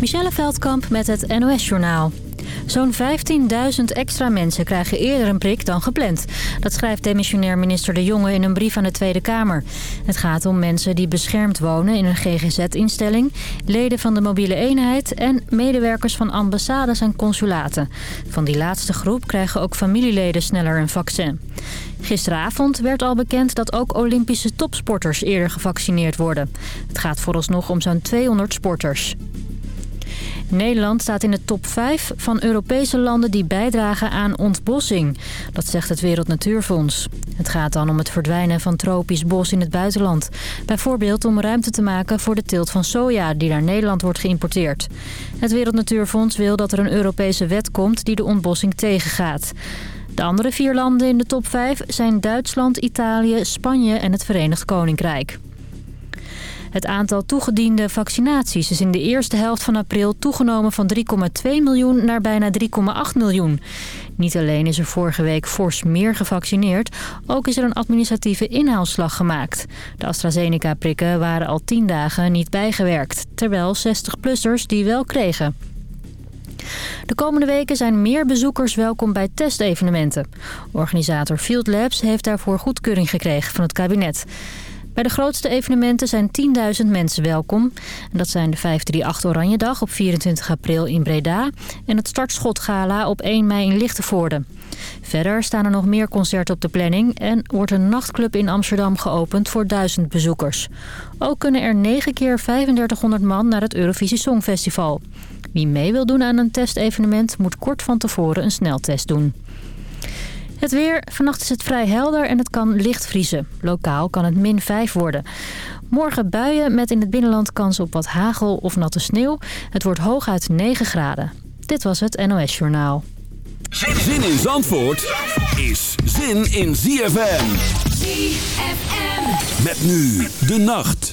Michelle Veldkamp met het NOS-journaal. Zo'n 15.000 extra mensen krijgen eerder een prik dan gepland. Dat schrijft demissionair minister De Jonge in een brief aan de Tweede Kamer. Het gaat om mensen die beschermd wonen in een GGZ-instelling... leden van de mobiele eenheid en medewerkers van ambassades en consulaten. Van die laatste groep krijgen ook familieleden sneller een vaccin. Gisteravond werd al bekend dat ook Olympische topsporters eerder gevaccineerd worden. Het gaat vooralsnog om zo'n 200 sporters. Nederland staat in de top 5 van Europese landen die bijdragen aan ontbossing. Dat zegt het Wereld Natuurfonds. Het gaat dan om het verdwijnen van tropisch bos in het buitenland. Bijvoorbeeld om ruimte te maken voor de teelt van soja die naar Nederland wordt geïmporteerd. Het Wereld Natuurfonds wil dat er een Europese wet komt die de ontbossing tegengaat. De andere vier landen in de top 5 zijn Duitsland, Italië, Spanje en het Verenigd Koninkrijk. Het aantal toegediende vaccinaties is in de eerste helft van april toegenomen van 3,2 miljoen naar bijna 3,8 miljoen. Niet alleen is er vorige week fors meer gevaccineerd, ook is er een administratieve inhaalslag gemaakt. De AstraZeneca-prikken waren al 10 dagen niet bijgewerkt, terwijl 60-plussers die wel kregen. De komende weken zijn meer bezoekers welkom bij testevenementen. Organisator Field Labs heeft daarvoor goedkeuring gekregen van het kabinet. Bij de grootste evenementen zijn 10.000 mensen welkom. Dat zijn de 538 Oranje Dag op 24 april in Breda... en het Startschotgala op 1 mei in Lichtenvoorde. Verder staan er nog meer concerten op de planning... en wordt een nachtclub in Amsterdam geopend voor 1000 bezoekers. Ook kunnen er 9 keer 3500 man naar het Eurovisie Songfestival. Wie mee wil doen aan een testevenement moet kort van tevoren een sneltest doen. Het weer. Vannacht is het vrij helder en het kan licht vriezen. Lokaal kan het min 5 worden. Morgen buien met in het binnenland kans op wat hagel of natte sneeuw. Het wordt hooguit 9 graden. Dit was het NOS Journaal. Zin in Zandvoort is zin in ZFM. ZFM. Met nu de nacht.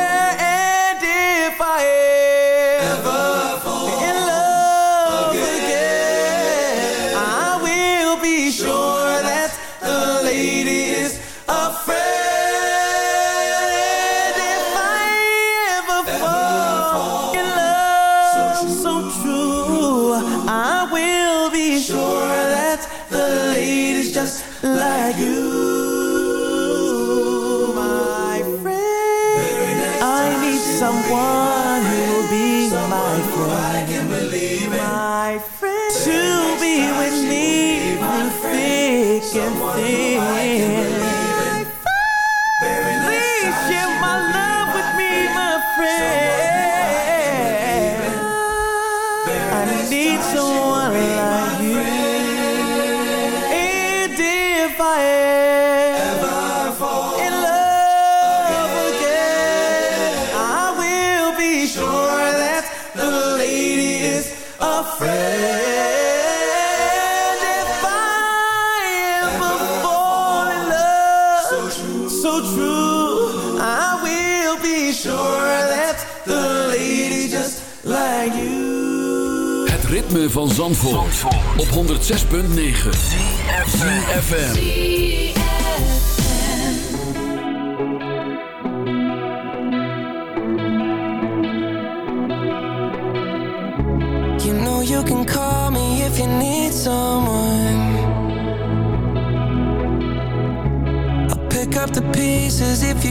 ritme van Zandvoort, Zandvoort. op 106.9 CFFM You know you can call me if you need someone. I'll pick up the pieces if you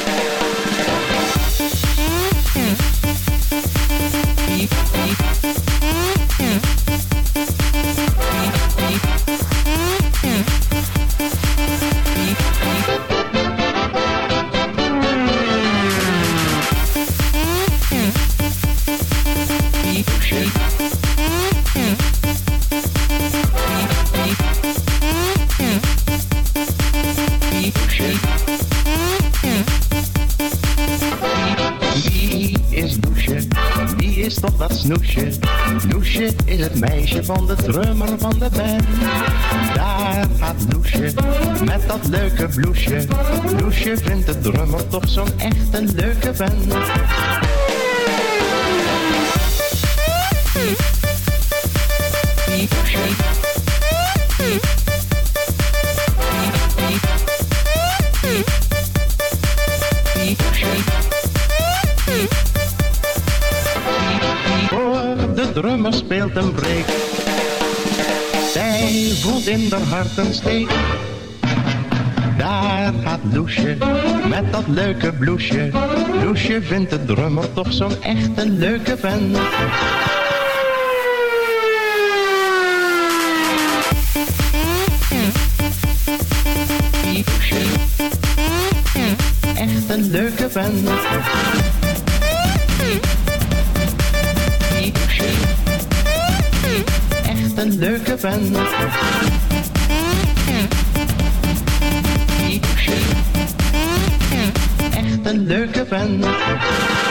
Drummer toch zo'n echte leuke band. Hoor, de drummer speelt een break. Zij voelt in haar hart een steek. Leuke bloesje. Loesje vindt de drummer toch zo'n echte leuke vent. Echt een leuke vent. Echt een leuke vent. Leuke vent.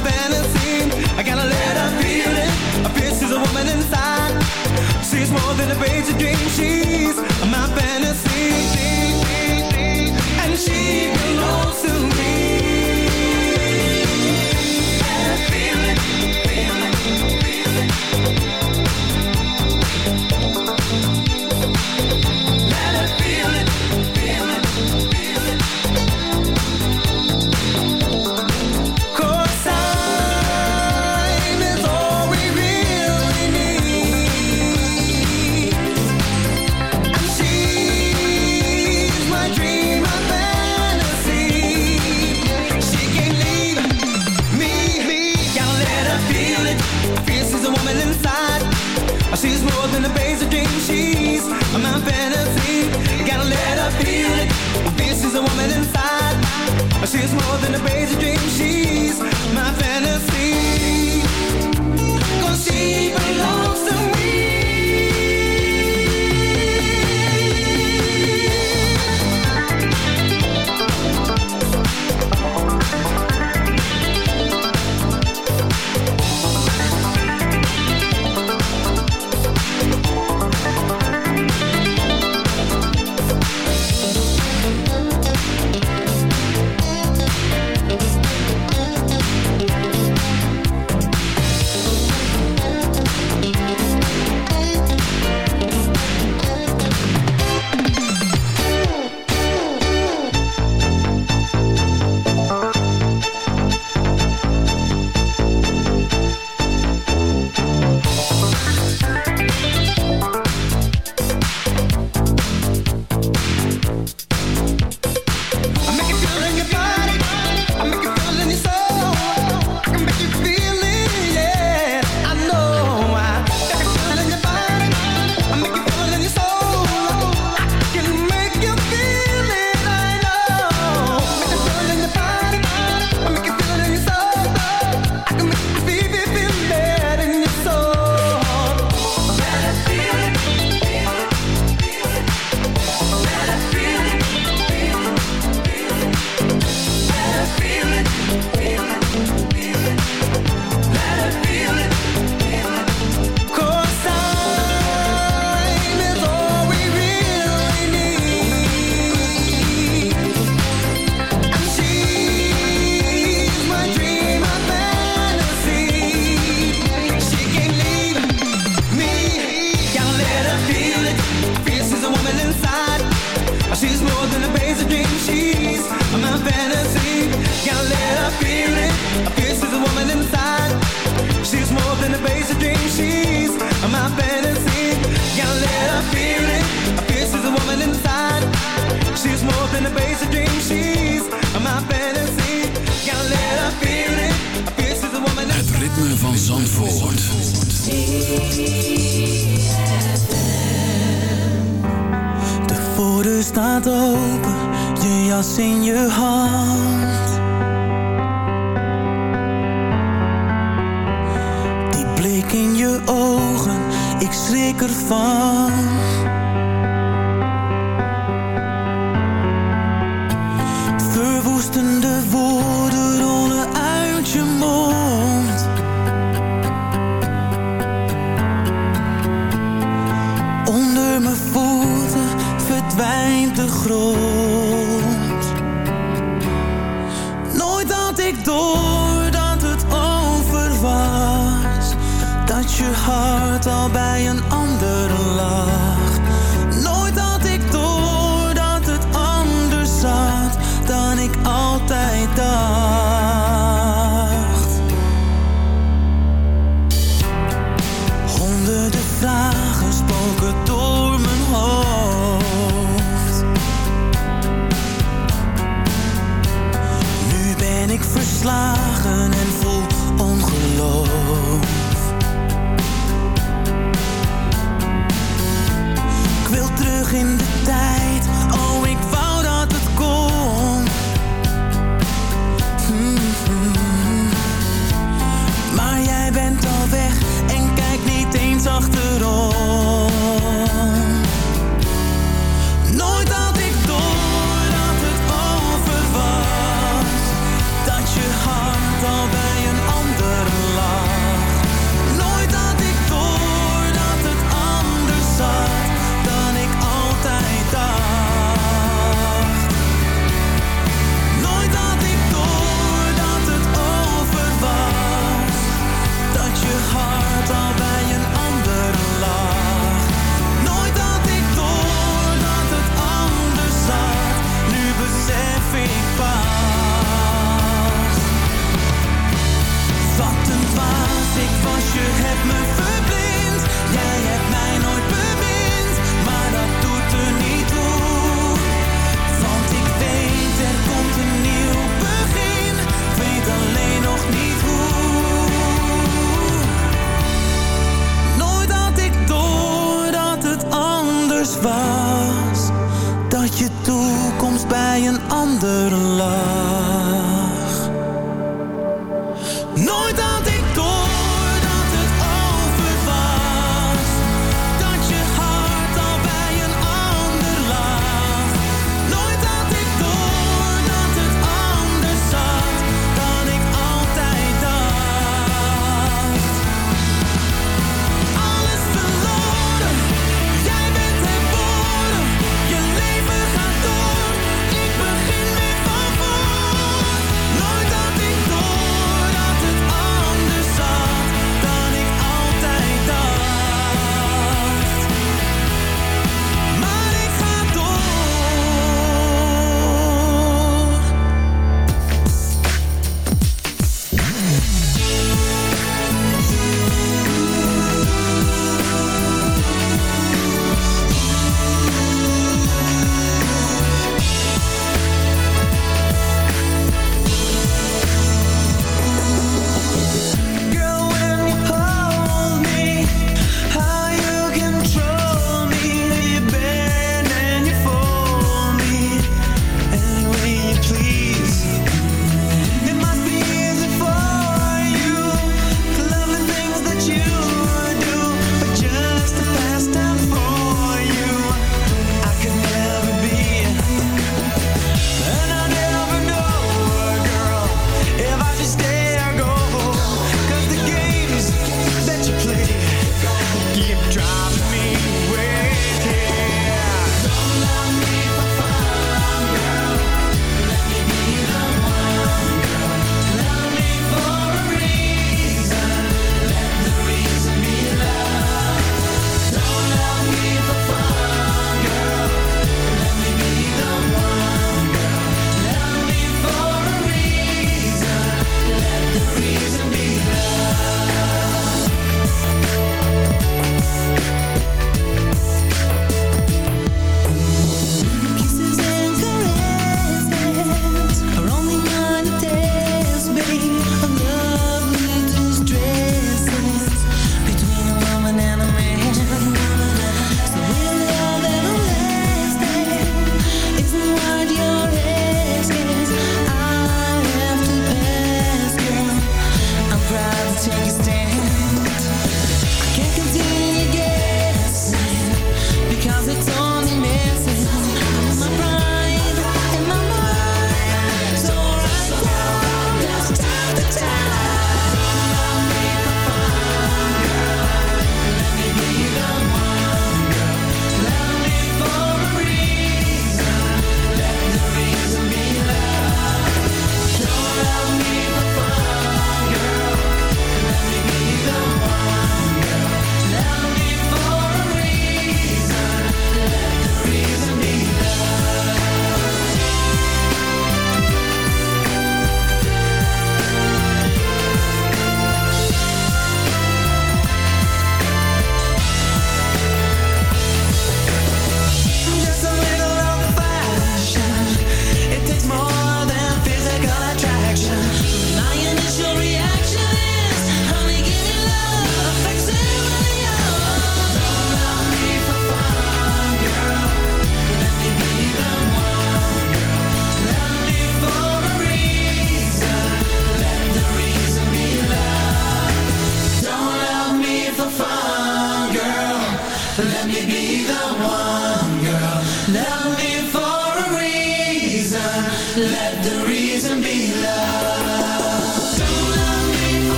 fantasy in je ogen, ik schrik ervan. Verwoestende woorden rollen uit je mond. Onder mijn voeten verdwijnt de grond. Hart al bij een ander lag. Nooit had ik door dat het anders zat dan ik altijd dacht. Honderden vragen spoken door mijn hoofd. Nu ben ik verslagen